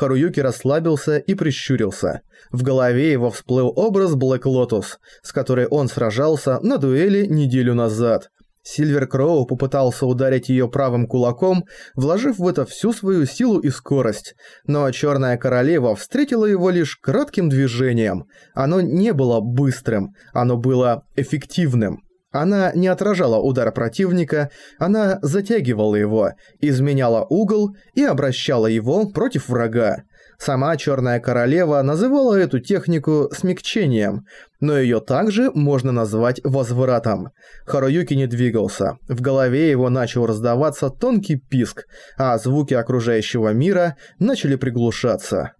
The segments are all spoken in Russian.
Харуюки расслабился и прищурился. В голове его всплыл образ Блэк Лотус, с которой он сражался на дуэли неделю назад. Сильвер Кроу попытался ударить её правым кулаком, вложив в это всю свою силу и скорость, но Чёрная Королева встретила его лишь кратким движением. Оно не было быстрым, оно было эффективным. Она не отражала удар противника, она затягивала его, изменяла угол и обращала его против врага. Сама Черная Королева называла эту технику смягчением, но ее также можно назвать возвратом. Харуюки не двигался, в голове его начал раздаваться тонкий писк, а звуки окружающего мира начали приглушаться.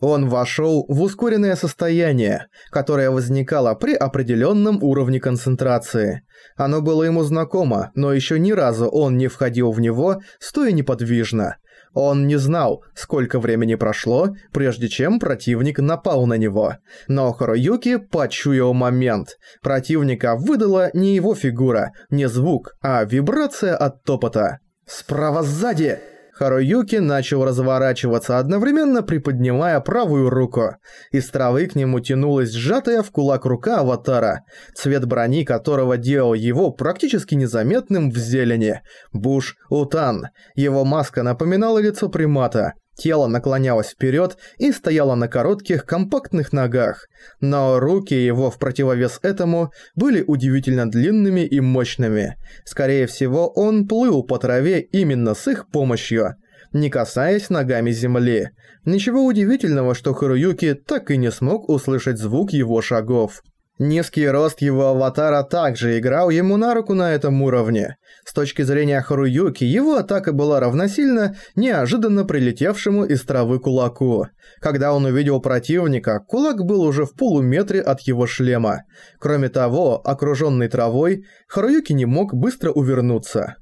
Он вошел в ускоренное состояние, которое возникало при определенном уровне концентрации. Оно было ему знакомо, но еще ни разу он не входил в него, стоя неподвижно. Он не знал, сколько времени прошло, прежде чем противник напал на него. Но Харуюки почуял момент. Противника выдала не его фигура, не звук, а вибрация от топота. «Справа сзади!» Харуюки начал разворачиваться, одновременно приподнимая правую руку. Из травы к нему тянулась сжатая в кулак рука аватара, цвет брони которого делал его практически незаметным в зелени. Буш Утан. Его маска напоминала лицо примата. Тело наклонялось вперед и стояло на коротких, компактных ногах, но руки его в противовес этому были удивительно длинными и мощными. Скорее всего, он плыл по траве именно с их помощью, не касаясь ногами земли. Ничего удивительного, что Харуюки так и не смог услышать звук его шагов. Низкий рост его аватара также играл ему на руку на этом уровне. С точки зрения Харуюки, его атака была равносильна неожиданно прилетевшему из травы кулаку. Когда он увидел противника, кулак был уже в полуметре от его шлема. Кроме того, окруженный травой, Харуюки не мог быстро увернуться.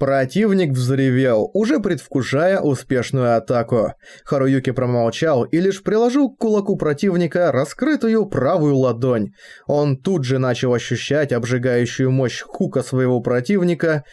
Противник взревел, уже предвкушая успешную атаку. Харуюки промолчал и лишь приложил к кулаку противника раскрытую правую ладонь. Он тут же начал ощущать обжигающую мощь хука своего противника,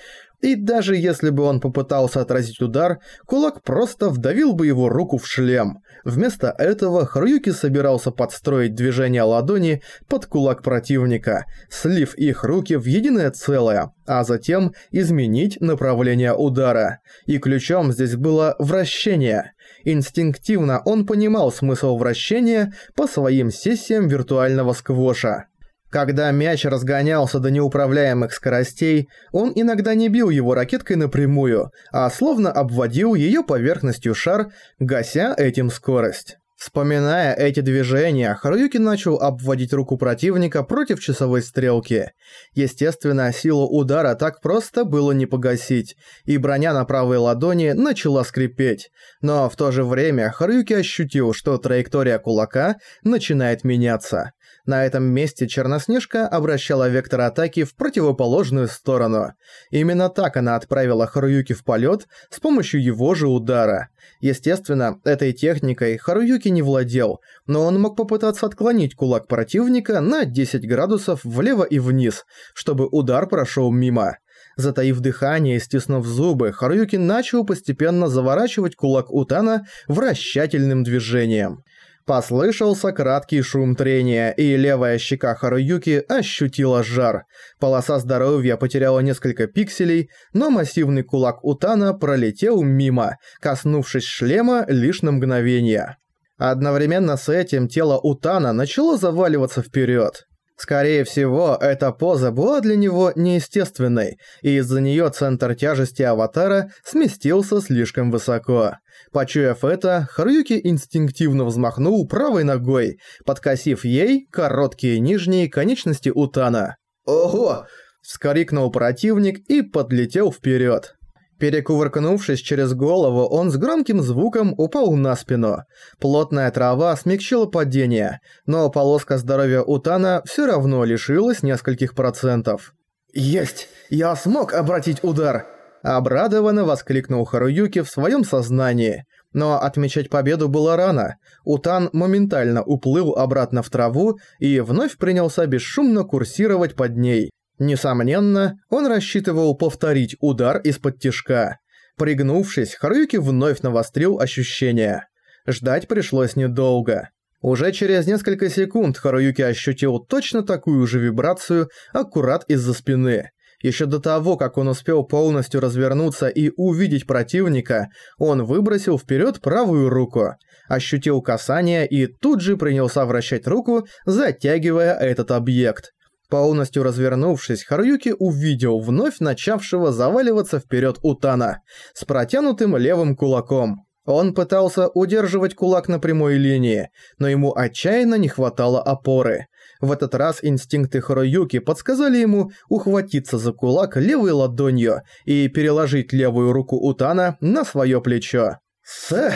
и даже если бы он попытался отразить удар, кулак просто вдавил бы его руку в шлем. Вместо этого Харуюки собирался подстроить движение ладони под кулак противника, слив их руки в единое целое, а затем изменить направление удара. И ключом здесь было вращение. Инстинктивно он понимал смысл вращения по своим сессиям виртуального сквоша. Когда мяч разгонялся до неуправляемых скоростей, он иногда не бил его ракеткой напрямую, а словно обводил ее поверхностью шар, гася этим скорость. Вспоминая эти движения, Харуюки начал обводить руку противника против часовой стрелки. Естественно, силу удара так просто было не погасить, и броня на правой ладони начала скрипеть. Но в то же время Харуюки ощутил, что траектория кулака начинает меняться. На этом месте Черноснежка обращала вектор атаки в противоположную сторону. Именно так она отправила Харуюки в полет с помощью его же удара. Естественно, этой техникой Харуюки не владел, но он мог попытаться отклонить кулак противника на 10 градусов влево и вниз, чтобы удар прошел мимо. Затаив дыхание и стиснув зубы, Харуюки начал постепенно заворачивать кулак Утана вращательным движением. Послышался краткий шум трения, и левая щека Харуюки ощутила жар. Полоса здоровья потеряла несколько пикселей, но массивный кулак Утана пролетел мимо, коснувшись шлема лишь на мгновение. Одновременно с этим тело Утана начало заваливаться вперед. Скорее всего, эта поза была для него неестественной, и из-за нее центр тяжести аватара сместился слишком высоко. Почуяв это, Харуюки инстинктивно взмахнул правой ногой, подкосив ей короткие нижние конечности Утана. «Ого!» – вскрикнул противник и подлетел вперед. Перекувыркнувшись через голову, он с громким звуком упал на спину. Плотная трава смягчила падение, но полоска здоровья Утана все равно лишилась нескольких процентов. «Есть! Я смог обратить удар!» Обрадованно воскликнул Харуюки в своем сознании. Но отмечать победу было рано. Утан моментально уплыл обратно в траву и вновь принялся бесшумно курсировать под ней. Несомненно, он рассчитывал повторить удар из-под тишка. Пригнувшись, Харуюки вновь навострил ощущения. Ждать пришлось недолго. Уже через несколько секунд Харуюки ощутил точно такую же вибрацию аккурат из-за спины. Еще до того, как он успел полностью развернуться и увидеть противника, он выбросил вперед правую руку, ощутил касание и тут же принялся вращать руку, затягивая этот объект. Полностью развернувшись, Харуюки увидел вновь начавшего заваливаться вперед Утана с протянутым левым кулаком. Он пытался удерживать кулак на прямой линии, но ему отчаянно не хватало опоры. В этот раз инстинкты Харуюки подсказали ему ухватиться за кулак левой ладонью и переложить левую руку Утана на свое плечо. «Сэ!»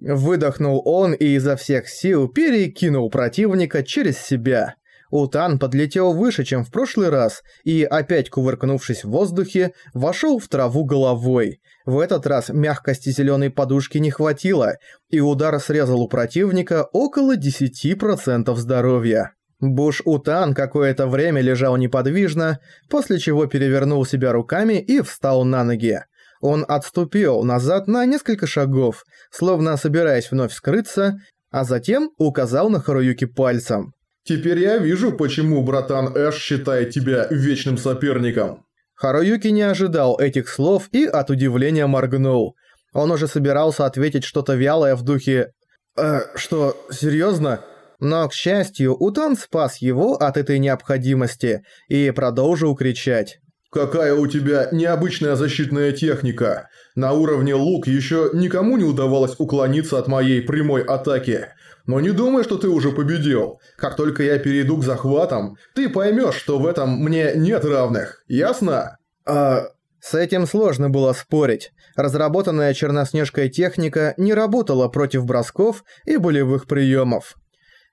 Выдохнул он и изо всех сил перекинул противника через себя. Утан подлетел выше, чем в прошлый раз, и, опять кувыркнувшись в воздухе, вошел в траву головой. В этот раз мягкости зеленой подушки не хватило, и удар срезал у противника около 10% здоровья. Буш Утан какое-то время лежал неподвижно, после чего перевернул себя руками и встал на ноги. Он отступил назад на несколько шагов, словно собираясь вновь скрыться, а затем указал на Харуюки пальцем. Теперь я вижу, почему братан Эш считает тебя вечным соперником. Харуюки не ожидал этих слов и от удивления моргнул. Он уже собирался ответить что-то вялое в духе «Э, что, серьезно? Но, к счастью, Утан спас его от этой необходимости и продолжил кричать. «Какая у тебя необычная защитная техника! На уровне лук еще никому не удавалось уклониться от моей прямой атаки. Но не думай, что ты уже победил. Как только я перейду к захватам, ты поймешь, что в этом мне нет равных. Ясно? А... С этим сложно было спорить. Разработанная Черноснежкой техника не работала против бросков и болевых приемов.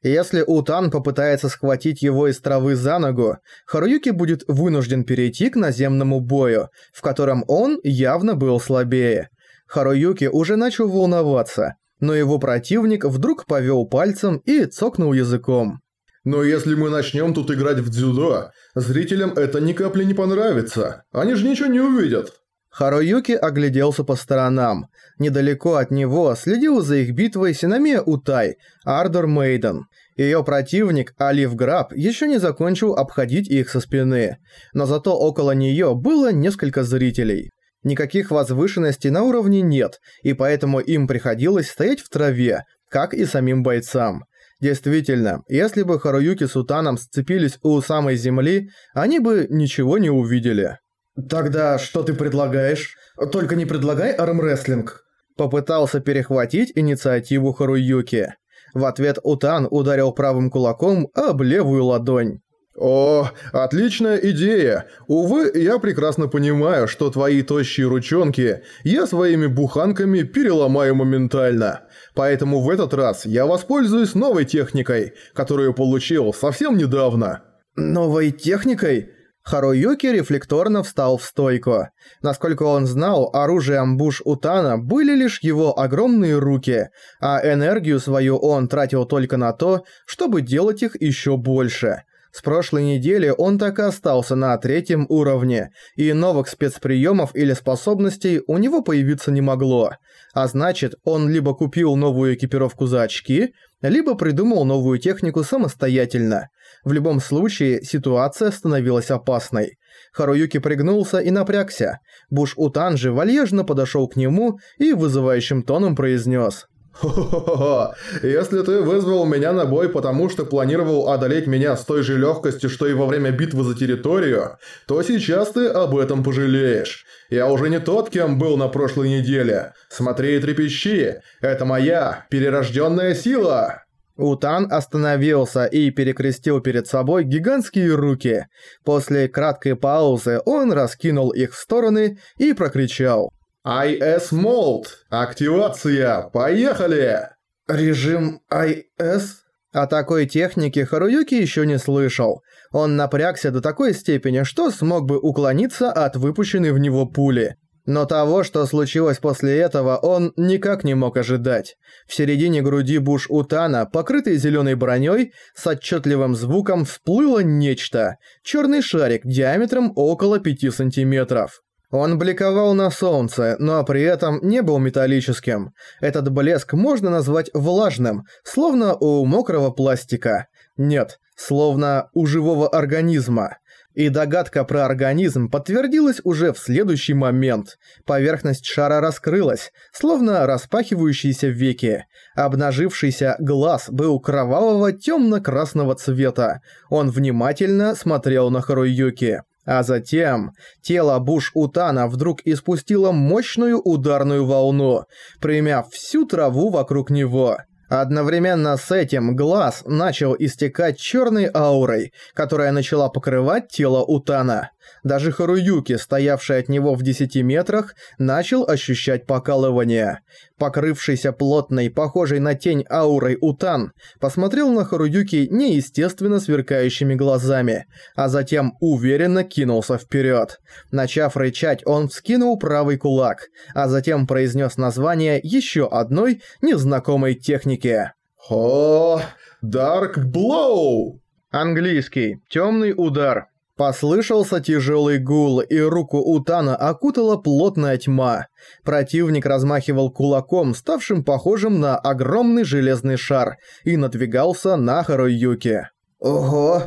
Если Утан попытается схватить его из травы за ногу, Харуюки будет вынужден перейти к наземному бою, в котором он явно был слабее. Харуюки уже начал волноваться но его противник вдруг повел пальцем и цокнул языком. «Но если мы начнем тут играть в дзюдо, зрителям это ни капли не понравится. Они же ничего не увидят». Харуюки огляделся по сторонам. Недалеко от него следил за их битвой Синамия Утай, Ардор Мейден. Ее противник, Алиф Граб, еще не закончил обходить их со спины. Но зато около нее было несколько зрителей. Никаких возвышенностей на уровне нет, и поэтому им приходилось стоять в траве, как и самим бойцам. Действительно, если бы Харуюки с Утаном сцепились у самой земли, они бы ничего не увидели. «Тогда что ты предлагаешь? Только не предлагай армрестлинг». Попытался перехватить инициативу Харуюки. В ответ Утан ударил правым кулаком об левую ладонь. «О, отличная идея! Увы, я прекрасно понимаю, что твои тощие ручонки я своими буханками переломаю моментально. Поэтому в этот раз я воспользуюсь новой техникой, которую получил совсем недавно». «Новой техникой?» Харуюки рефлекторно встал в стойку. Насколько он знал, оружием Буш Утана были лишь его огромные руки, а энергию свою он тратил только на то, чтобы делать их еще больше – с прошлой недели он так и остался на третьем уровне, и новых спецприемов или способностей у него появиться не могло. А значит, он либо купил новую экипировку за очки, либо придумал новую технику самостоятельно. В любом случае, ситуация становилась опасной. Харуюки пригнулся и напрягся. Буш Утан же вальяжно подошел к нему и вызывающим тоном произнес Хо-хо-хо, если ты вызвал меня на бой, потому что планировал одолеть меня с той же легкостью, что и во время битвы за территорию, то сейчас ты об этом пожалеешь. Я уже не тот, кем был на прошлой неделе. Смотри и трепещи, это моя перерожденная сила!» Утан остановился и перекрестил перед собой гигантские руки. После краткой паузы он раскинул их в стороны и прокричал IS Mold. Активация. Поехали! Режим IS? О такой технике Харуюки еще не слышал. Он напрягся до такой степени, что смог бы уклониться от выпущенной в него пули. Но того, что случилось после этого, он никак не мог ожидать. В середине груди буш Утана, покрытой зеленой броней, с отчетливым звуком всплыло нечто. Черный шарик диаметром около 5 сантиметров. Он бликовал на солнце, но при этом не был металлическим. Этот блеск можно назвать влажным, словно у мокрого пластика. Нет, словно у живого организма. И догадка про организм подтвердилась уже в следующий момент. Поверхность шара раскрылась, словно распахивающиеся веки. Обнажившийся глаз был кровавого темно-красного цвета. Он внимательно смотрел на Харуюки. А затем тело Буш-Утана вдруг испустило мощную ударную волну, примяв всю траву вокруг него. Одновременно с этим глаз начал истекать черной аурой, которая начала покрывать тело Утана. Даже Харуюки, стоявший от него в 10 метрах, начал ощущать покалывание. Покрывшийся плотной, похожей на тень аурой Утан, посмотрел на Харуюки неестественно сверкающими глазами, а затем уверенно кинулся вперед. Начав рычать, он вскинул правый кулак, а затем произнес название еще одной незнакомой техники. Хо, Dark Blow! Английский. Темный удар. Послышался тяжелый гул, и руку Утана окутала плотная тьма. Противник размахивал кулаком, ставшим похожим на огромный железный шар, и надвигался на Харуюки. Ого!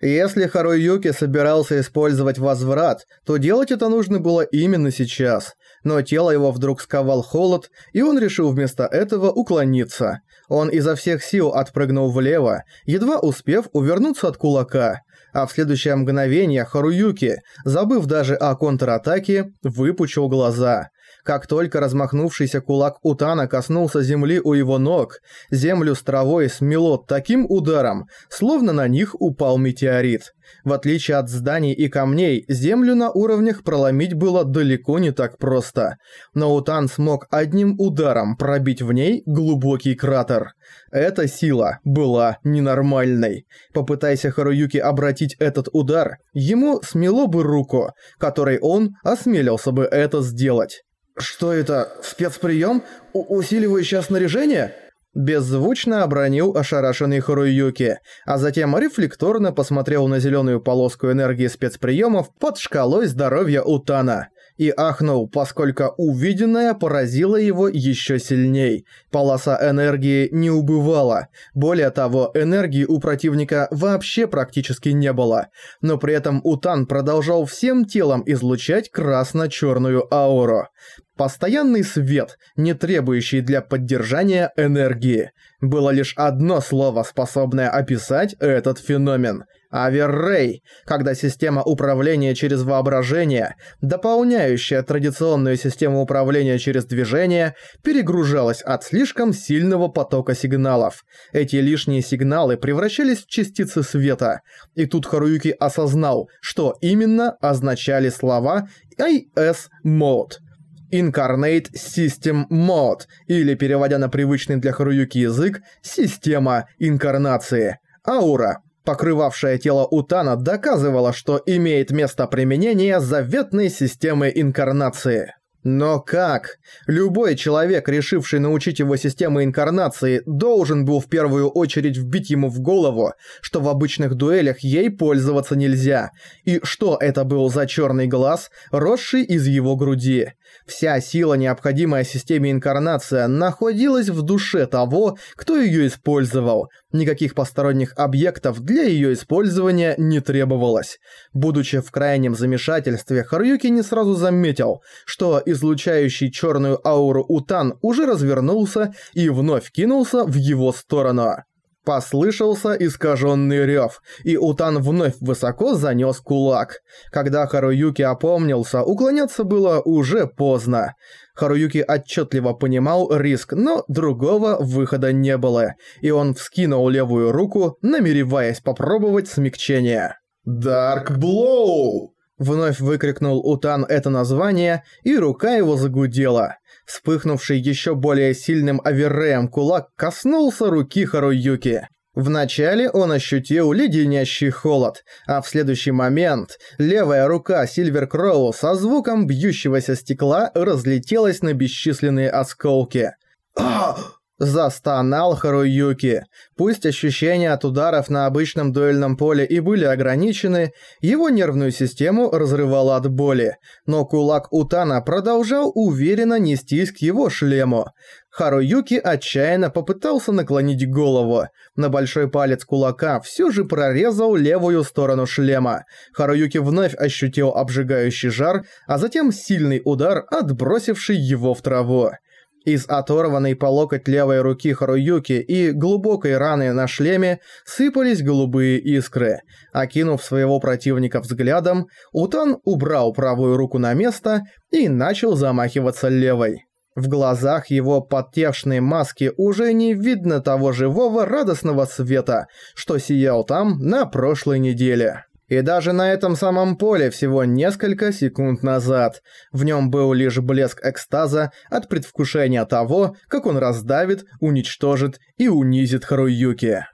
Если Харуюки собирался использовать возврат, то делать это нужно было именно сейчас. Но тело его вдруг сковал холод, и он решил вместо этого уклониться. Он изо всех сил отпрыгнул влево, едва успев увернуться от кулака а в следующее мгновение Харуюки, забыв даже о контратаке, выпучил глаза. Как только размахнувшийся кулак Утана коснулся земли у его ног, землю с травой смело таким ударом, словно на них упал метеорит. В отличие от зданий и камней, землю на уровнях проломить было далеко не так просто. Но Утан смог одним ударом пробить в ней глубокий кратер. Эта сила была ненормальной. Попытайся Харуюки обратить этот удар, ему смело бы руку, которой он осмелился бы это сделать. «Что это? Спецприем? У усиливающее снаряжение?» Беззвучно обронил ошарашенный Харуюки, а затем рефлекторно посмотрел на зеленую полоску энергии спецприемов под шкалой здоровья Утана и ахнул, поскольку увиденное поразило его еще сильней. Полоса энергии не убывала. Более того, энергии у противника вообще практически не было. Но при этом Утан продолжал всем телом излучать красно-черную ауру. Постоянный свет, не требующий для поддержания энергии. Было лишь одно слово, способное описать этот феномен – Аверрей, когда система управления через воображение, дополняющая традиционную систему управления через движение, перегружалась от слишком сильного потока сигналов. Эти лишние сигналы превращались в частицы света. И тут Харуюки осознал, что именно означали слова IS Mode. Incarnate System Mode, или, переводя на привычный для Харуюки язык, «Система инкарнации». Аура покрывавшая тело Утана, доказывала, что имеет место применение заветной системы инкарнации. Но как? Любой человек, решивший научить его системы инкарнации, должен был в первую очередь вбить ему в голову, что в обычных дуэлях ей пользоваться нельзя, и что это был за черный глаз, росший из его груди. Вся сила, необходимая системе инкарнация, находилась в душе того, кто ее использовал. Никаких посторонних объектов для ее использования не требовалось. Будучи в крайнем замешательстве, Харюки не сразу заметил, что излучающий черную ауру Утан уже развернулся и вновь кинулся в его сторону. Послышался искаженный рев, и Утан вновь высоко занес кулак. Когда Харуюки опомнился, уклоняться было уже поздно. Харуюки отчетливо понимал риск, но другого выхода не было, и он вскинул левую руку, намереваясь попробовать смягчение. «Dark Blow!» Вновь выкрикнул Утан это название, и рука его загудела. Вспыхнувший еще более сильным оверреем кулак коснулся руки Харуюки. Вначале он ощутил леденящий холод, а в следующий момент левая рука Сильвер Кроу со звуком бьющегося стекла разлетелась на бесчисленные осколки. «А!» Застонал Харуюки. Пусть ощущения от ударов на обычном дуэльном поле и были ограничены, его нервную систему разрывало от боли, но кулак Утана продолжал уверенно нестись к его шлему. Харуюки отчаянно попытался наклонить голову. На большой палец кулака все же прорезал левую сторону шлема. Харуюки вновь ощутил обжигающий жар, а затем сильный удар, отбросивший его в траву. Из оторванной по локоть левой руки Харуюки и глубокой раны на шлеме сыпались голубые искры. Окинув своего противника взглядом, Утан убрал правую руку на место и начал замахиваться левой. В глазах его подтевшной маски уже не видно того живого радостного света, что сиял там на прошлой неделе. И даже на этом самом поле всего несколько секунд назад. В нем был лишь блеск экстаза от предвкушения того, как он раздавит, уничтожит и унизит Харуюки.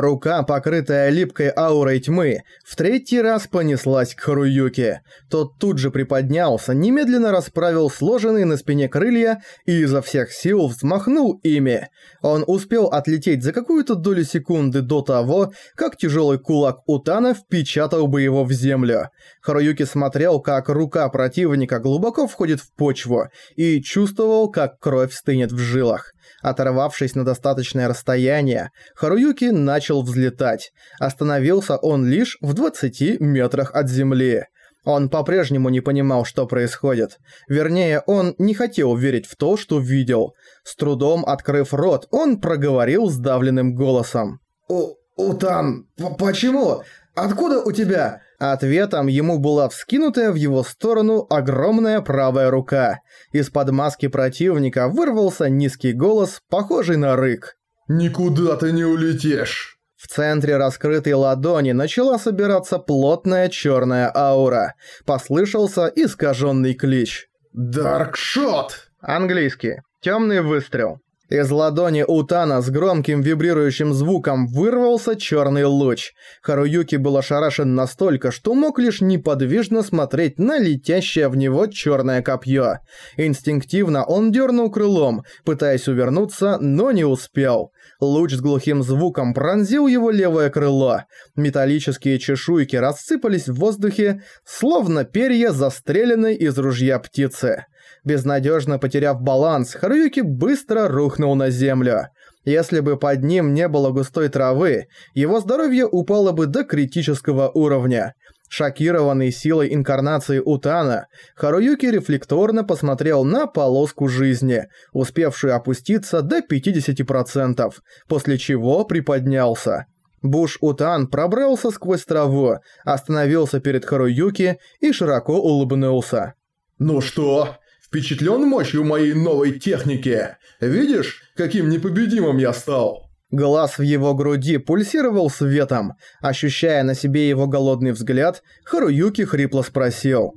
Рука, покрытая липкой аурой тьмы, в третий раз понеслась к Харуюке. Тот тут же приподнялся, немедленно расправил сложенные на спине крылья и изо всех сил взмахнул ими. Он успел отлететь за какую-то долю секунды до того, как тяжелый кулак Утана впечатал бы его в землю. Харуюки смотрел, как рука противника глубоко входит в почву, и чувствовал, как кровь стынет в жилах. Оторвавшись на достаточное расстояние, Харуюки начал взлетать. Остановился он лишь в 20 метрах от земли. Он по-прежнему не понимал, что происходит. Вернее, он не хотел верить в то, что видел. С трудом открыв рот, он проговорил сдавленным голосом. «У... Утан, почему? Откуда у тебя?» Ответом ему была вскинутая в его сторону огромная правая рука. Из-под маски противника вырвался низкий голос, похожий на рык. «Никуда ты не улетишь!» В центре раскрытой ладони начала собираться плотная черная аура. Послышался искаженный клич. «Даркшот!» Английский. Темный выстрел. Из ладони Утана с громким вибрирующим звуком вырвался черный луч. Харуюки был ошарашен настолько, что мог лишь неподвижно смотреть на летящее в него черное копье. Инстинктивно он дернул крылом, пытаясь увернуться, но не успел. Луч с глухим звуком пронзил его левое крыло. Металлические чешуйки рассыпались в воздухе, словно перья застреленной из ружья птицы. Безнадежно потеряв баланс, Харуюки быстро рухнул на землю. Если бы под ним не было густой травы, его здоровье упало бы до критического уровня. Шокированный силой инкарнации Утана, Харуюки рефлекторно посмотрел на полоску жизни, успевшую опуститься до 50%, после чего приподнялся. Буш Утан пробрался сквозь траву, остановился перед Харуюки и широко улыбнулся. «Ну что, Впечатлен мощью моей новой техники? Видишь, каким непобедимым я стал?» Глаз в его груди пульсировал светом. Ощущая на себе его голодный взгляд, Харуюки хрипло спросил.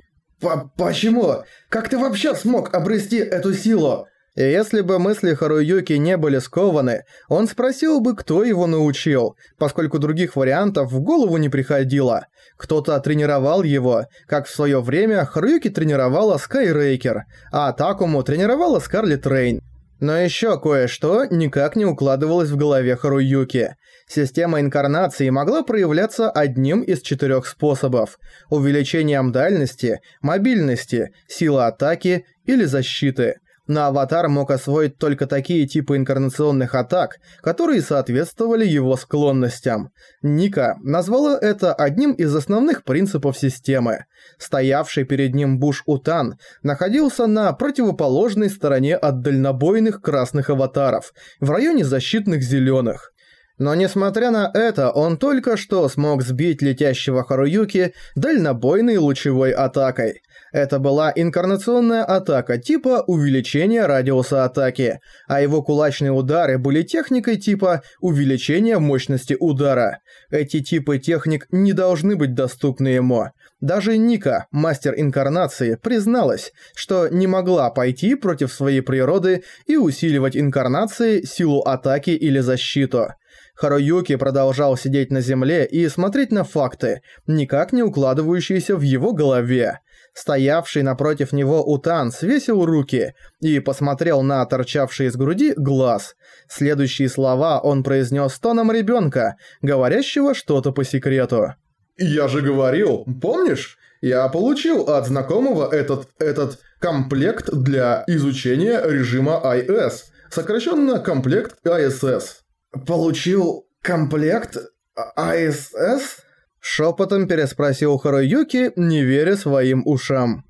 «Почему? Как ты вообще смог обрести эту силу?» И если бы мысли Харуюки не были скованы, он спросил бы, кто его научил, поскольку других вариантов в голову не приходило. Кто-то тренировал его, как в свое время Харуюки тренировала Скайрейкер, а Такому тренировала Скарлет Рейн. Но еще кое-что никак не укладывалось в голове Харуюки. Система инкарнации могла проявляться одним из четырех способов – увеличением дальности, мобильности, силы атаки или защиты – но аватар мог освоить только такие типы инкарнационных атак, которые соответствовали его склонностям. Ника назвала это одним из основных принципов системы. Стоявший перед ним Буш Утан находился на противоположной стороне от дальнобойных красных аватаров, в районе защитных зеленых. Но несмотря на это, он только что смог сбить летящего Харуюки дальнобойной лучевой атакой. Это была инкарнационная атака типа увеличения радиуса атаки, а его кулачные удары были техникой типа увеличения мощности удара. Эти типы техник не должны быть доступны ему. Даже Ника, мастер инкарнации, призналась, что не могла пойти против своей природы и усиливать инкарнации, силу атаки или защиту. Харуюки продолжал сидеть на земле и смотреть на факты, никак не укладывающиеся в его голове. Стоявший напротив него Утан свесил руки и посмотрел на торчавший из груди глаз. Следующие слова он произнес тоном ребенка, говорящего что-то по секрету. «Я же говорил, помнишь? Я получил от знакомого этот, этот комплект для изучения режима IS, сокращенно комплект ISS». «Получил комплект ISS?» Шепотом переспросил Харуюки, не веря своим ушам.